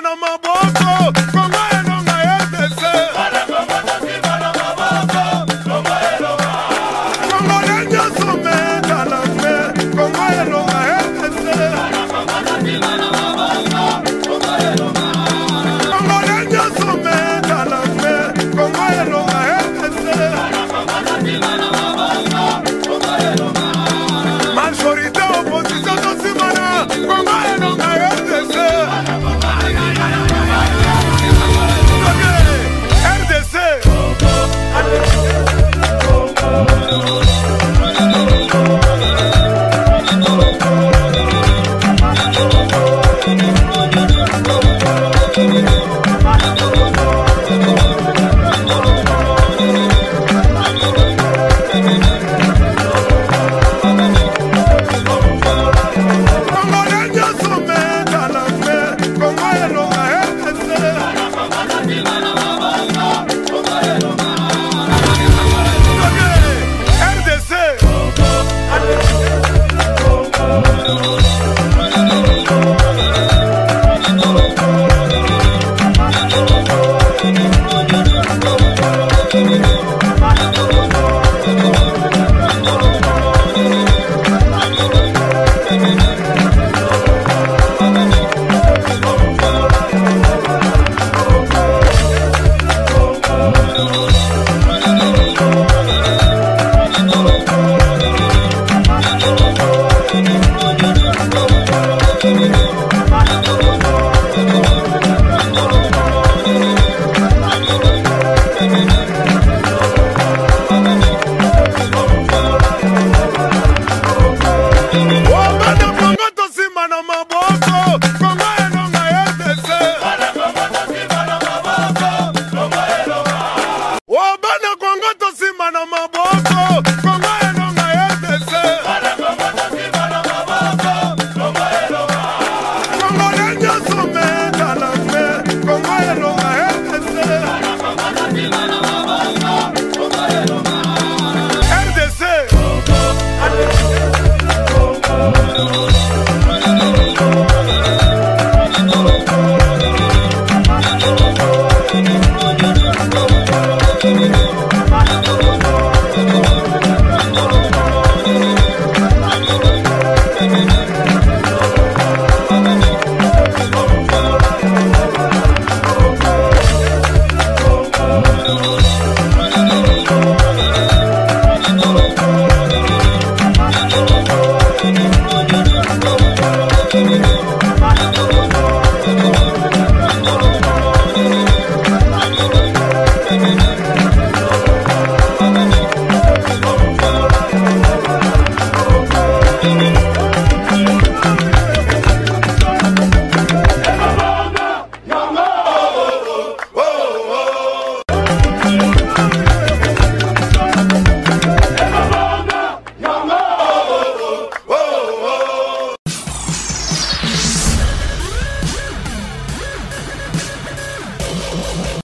na maboko